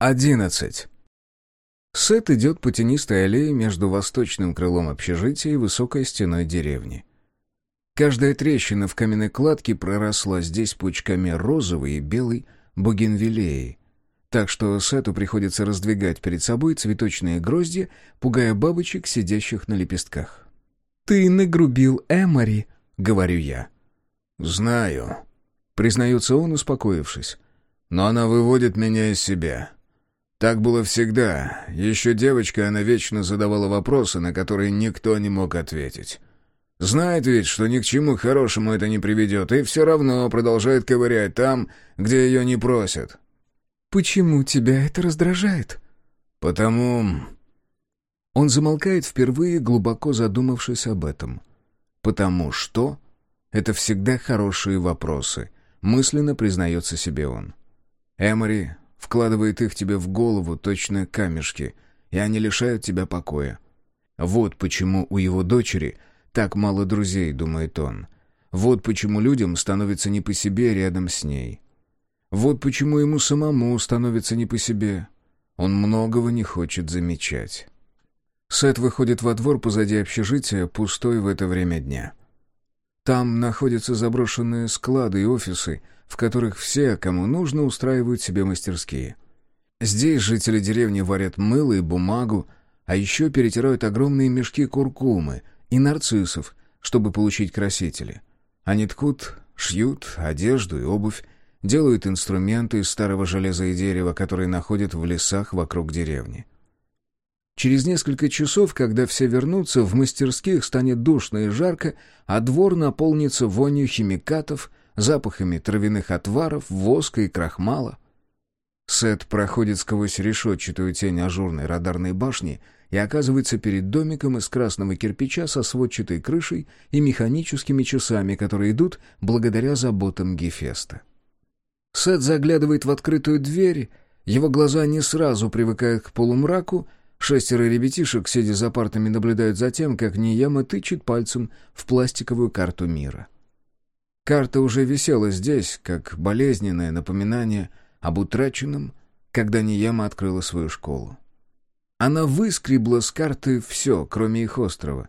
11. Сет идет по тенистой аллее между восточным крылом общежития и высокой стеной деревни. Каждая трещина в каменной кладке проросла здесь пучками розовой и белой бугенвиллеи, так что Сету приходится раздвигать перед собой цветочные грозди, пугая бабочек, сидящих на лепестках. «Ты нагрубил Эмори», — говорю я. «Знаю», — признается он, успокоившись. «Но она выводит меня из себя. Так было всегда. Еще девочка она вечно задавала вопросы, на которые никто не мог ответить. Знает ведь, что ни к чему хорошему это не приведет, и все равно продолжает ковырять там, где ее не просят. «Почему тебя это раздражает?» «Потому...» Он замолкает впервые, глубоко задумавшись об этом. «Потому что...» Это всегда хорошие вопросы, мысленно признается себе он. Эмори вкладывает их тебе в голову, точно камешки, и они лишают тебя покоя. Вот почему у его дочери так мало друзей, думает он. Вот почему людям становится не по себе рядом с ней. Вот почему ему самому становится не по себе. Он многого не хочет замечать. Сет выходит во двор позади общежития, пустой в это время дня. Там находятся заброшенные склады и офисы, в которых все, кому нужно, устраивают себе мастерские. Здесь жители деревни варят мыло и бумагу, а еще перетирают огромные мешки куркумы и нарциссов, чтобы получить красители. Они ткут, шьют одежду и обувь, делают инструменты из старого железа и дерева, которые находят в лесах вокруг деревни. Через несколько часов, когда все вернутся, в мастерских станет душно и жарко, а двор наполнится вонью химикатов, запахами травяных отваров, воска и крахмала. Сет проходит сквозь решетчатую тень ажурной радарной башни и оказывается перед домиком из красного кирпича со сводчатой крышей и механическими часами, которые идут благодаря заботам Гефеста. Сет заглядывает в открытую дверь, его глаза не сразу привыкают к полумраку, шестеро ребятишек, сидя за партами, наблюдают за тем, как Нияма тычет пальцем в пластиковую карту мира — Карта уже висела здесь, как болезненное напоминание об утраченном, когда Нияма открыла свою школу. Она выскребла с карты все, кроме их острова,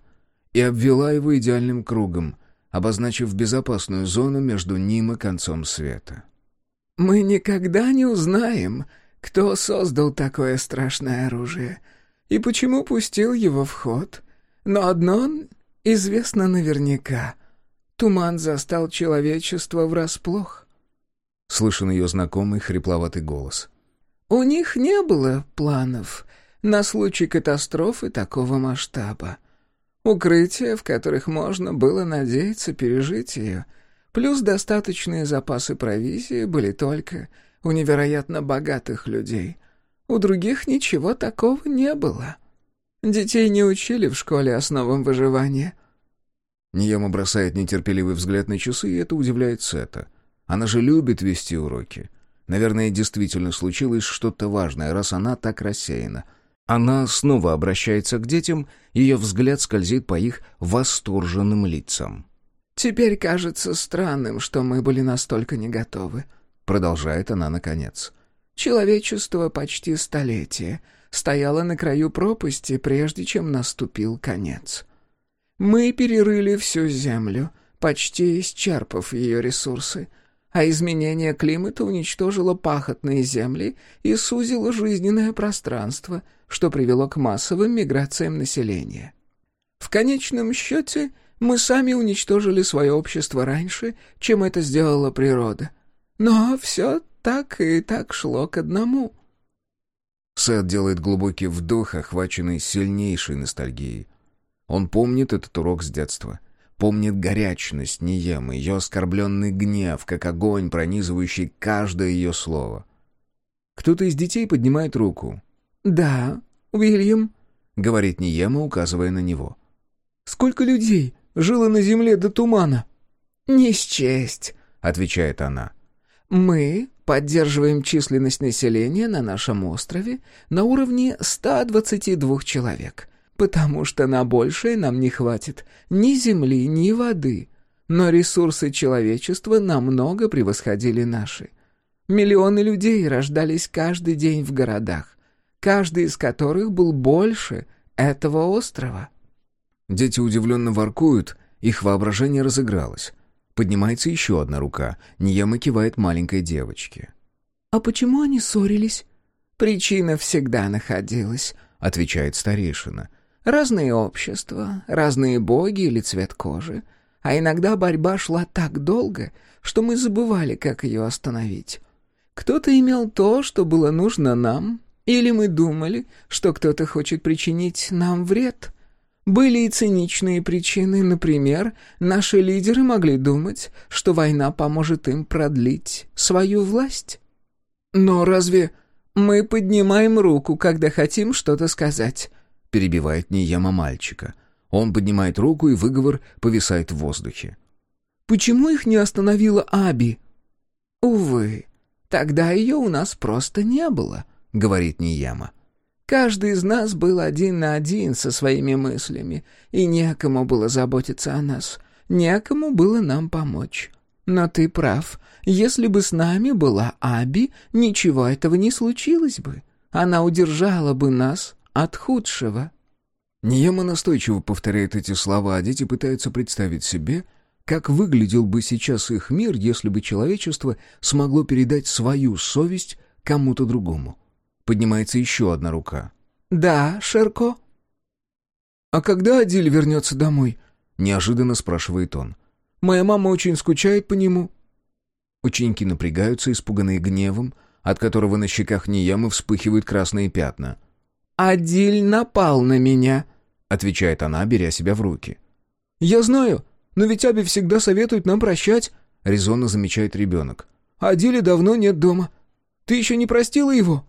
и обвела его идеальным кругом, обозначив безопасную зону между ним и концом света. «Мы никогда не узнаем, кто создал такое страшное оружие и почему пустил его в ход, но одно известно наверняка. Туман застал человечество врасплох. Слышен ее знакомый хрипловатый голос. У них не было планов на случай катастрофы такого масштаба. Укрытия, в которых можно было надеяться пережить ее, плюс достаточные запасы провизии были только у невероятно богатых людей. У других ничего такого не было. Детей не учили в школе основам выживания — Нияма бросает нетерпеливый взгляд на часы, и это удивляет Сета. Она же любит вести уроки. Наверное, действительно случилось что-то важное, раз она так рассеяна. Она снова обращается к детям, ее взгляд скользит по их восторженным лицам. «Теперь кажется странным, что мы были настолько не готовы», — продолжает она наконец. «Человечество почти столетие стояло на краю пропасти, прежде чем наступил конец. Мы перерыли всю Землю, почти исчерпав ее ресурсы, а изменение климата уничтожило пахотные земли и сузило жизненное пространство, что привело к массовым миграциям населения. В конечном счете мы сами уничтожили свое общество раньше, чем это сделала природа. Но все так и так шло к одному. Сет делает глубокий вдох, охваченный сильнейшей ностальгией. Он помнит этот урок с детства. Помнит горячность Ниемы, ее оскорбленный гнев, как огонь, пронизывающий каждое ее слово. Кто-то из детей поднимает руку. «Да, Уильям», — говорит Ниема, указывая на него. «Сколько людей жило на земле до тумана?» «Не счесть», — отвечает она. «Мы поддерживаем численность населения на нашем острове на уровне 122 человек потому что на большее нам не хватит ни земли, ни воды. Но ресурсы человечества намного превосходили наши. Миллионы людей рождались каждый день в городах, каждый из которых был больше этого острова. Дети удивленно воркуют, их воображение разыгралось. Поднимается еще одна рука, Нияма кивает маленькой девочке. «А почему они ссорились?» «Причина всегда находилась», — отвечает старейшина. «Разные общества, разные боги или цвет кожи. А иногда борьба шла так долго, что мы забывали, как ее остановить. Кто-то имел то, что было нужно нам, или мы думали, что кто-то хочет причинить нам вред. Были и циничные причины, например, наши лидеры могли думать, что война поможет им продлить свою власть. Но разве мы поднимаем руку, когда хотим что-то сказать? Перебивает Нияма мальчика. Он поднимает руку, и выговор повисает в воздухе. Почему их не остановила Аби? Увы, тогда ее у нас просто не было, говорит Нияма. Каждый из нас был один на один со своими мыслями, и некому было заботиться о нас, некому было нам помочь. Но ты прав, если бы с нами была Аби, ничего этого не случилось бы. Она удержала бы нас от худшего». Нияма настойчиво повторяет эти слова, а дети пытаются представить себе, как выглядел бы сейчас их мир, если бы человечество смогло передать свою совесть кому-то другому. Поднимается еще одна рука. «Да, Шерко?» «А когда Адиль вернется домой?» — неожиданно спрашивает он. «Моя мама очень скучает по нему». Ученики напрягаются, испуганные гневом, от которого на щеках Ниямы вспыхивают красные пятна. «Адиль напал на меня», — отвечает она, беря себя в руки. «Я знаю, но ведь Аби всегда советует нам прощать», — резонно замечает ребенок. «Адиле давно нет дома. Ты еще не простила его?»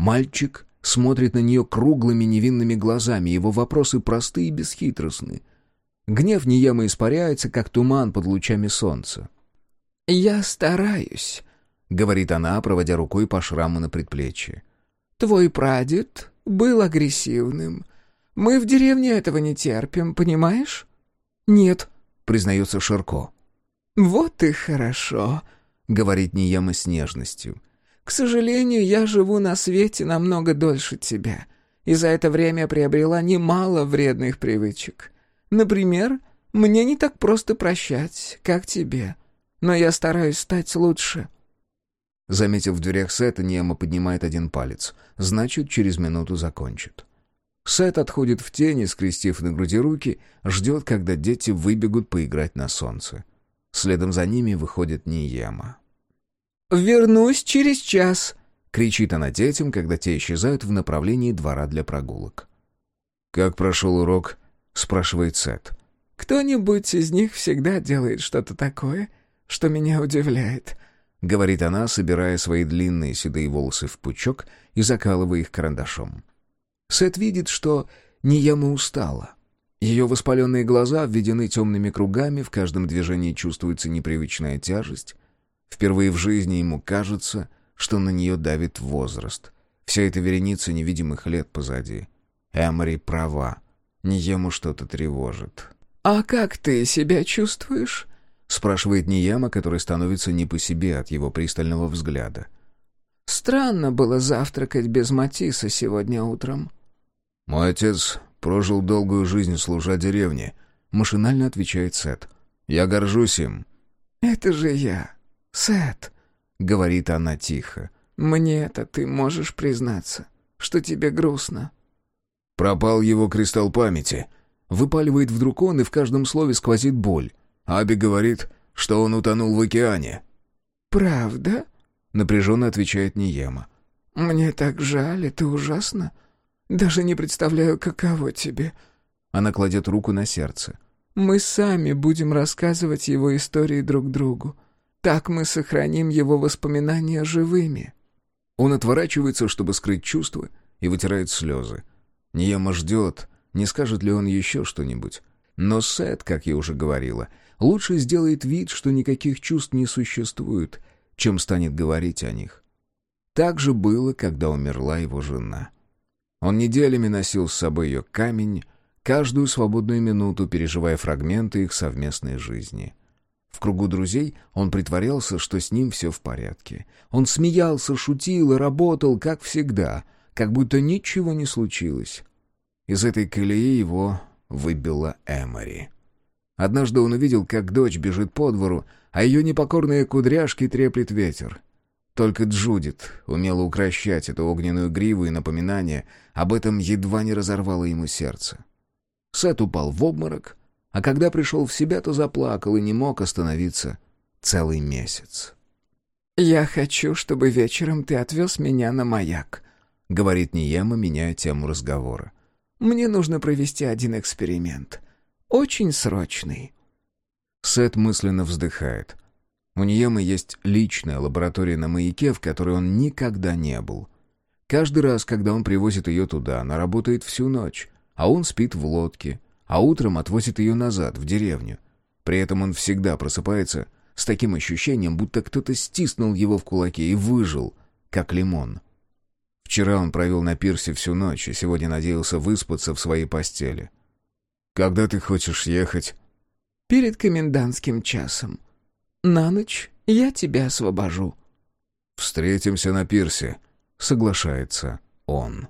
Мальчик смотрит на нее круглыми невинными глазами, его вопросы просты и бесхитростны. Гнев Ниемы испаряется, как туман под лучами солнца. «Я стараюсь», — говорит она, проводя рукой по шраму на предплечье. «Твой прадед был агрессивным. Мы в деревне этого не терпим, понимаешь?» «Нет», — признается Ширко. «Вот и хорошо», — говорит Нияма с нежностью. К сожалению, я живу на свете намного дольше тебя, и за это время приобрела немало вредных привычек. Например, мне не так просто прощать, как тебе, но я стараюсь стать лучше». Заметив в дверях Сета, Нема поднимает один палец. Значит, через минуту закончит. Сет отходит в тени, скрестив на груди руки, ждет, когда дети выбегут поиграть на солнце. Следом за ними выходит Ниема. «Вернусь через час», — кричит она детям, когда те исчезают в направлении двора для прогулок. «Как прошел урок?» — спрашивает Сет. «Кто-нибудь из них всегда делает что-то такое, что меня удивляет», — говорит она, собирая свои длинные седые волосы в пучок и закалывая их карандашом. Сет видит, что Нияма устала. Ее воспаленные глаза обведены темными кругами, в каждом движении чувствуется непривычная тяжесть. Впервые в жизни ему кажется, что на нее давит возраст. Вся эта вереница невидимых лет позади. Эмори права. Ниему что-то тревожит. «А как ты себя чувствуешь?» — спрашивает Нияма, который становится не по себе от его пристального взгляда. «Странно было завтракать без Матисса сегодня утром». «Мой отец прожил долгую жизнь, служа деревне», — машинально отвечает Сет. «Я горжусь им». «Это же я. «Сет», — говорит она тихо, — «мне-то ты можешь признаться, что тебе грустно». «Пропал его кристалл памяти», — выпаливает вдруг он, и в каждом слове сквозит боль. Аби говорит, что он утонул в океане. «Правда?» — напряженно отвечает Ниема. «Мне так жаль, это ужасно. Даже не представляю, каково тебе». Она кладет руку на сердце. «Мы сами будем рассказывать его истории друг другу. Так мы сохраним его воспоминания живыми». Он отворачивается, чтобы скрыть чувства, и вытирает слезы. Нияма ждет, не скажет ли он еще что-нибудь. Но Сет, как я уже говорила, лучше сделает вид, что никаких чувств не существует, чем станет говорить о них. Так же было, когда умерла его жена. Он неделями носил с собой ее камень, каждую свободную минуту переживая фрагменты их совместной жизни — В кругу друзей он притворялся, что с ним все в порядке. Он смеялся, шутил и работал, как всегда, как будто ничего не случилось. Из этой колеи его выбила Эмори. Однажды он увидел, как дочь бежит по двору, а ее непокорные кудряшки треплет ветер. Только Джудит умела укращать эту огненную гриву, и напоминание об этом едва не разорвало ему сердце. Сет упал в обморок, а когда пришел в себя, то заплакал и не мог остановиться целый месяц. «Я хочу, чтобы вечером ты отвез меня на маяк», — говорит Ниема, меняя тему разговора. «Мне нужно провести один эксперимент. Очень срочный». Сет мысленно вздыхает. У Ниемы есть личная лаборатория на маяке, в которой он никогда не был. Каждый раз, когда он привозит ее туда, она работает всю ночь, а он спит в лодке, а утром отвозит ее назад, в деревню. При этом он всегда просыпается с таким ощущением, будто кто-то стиснул его в кулаке и выжил, как лимон. Вчера он провел на пирсе всю ночь и сегодня надеялся выспаться в своей постели. «Когда ты хочешь ехать?» «Перед комендантским часом. На ночь я тебя освобожу». «Встретимся на пирсе», — соглашается он.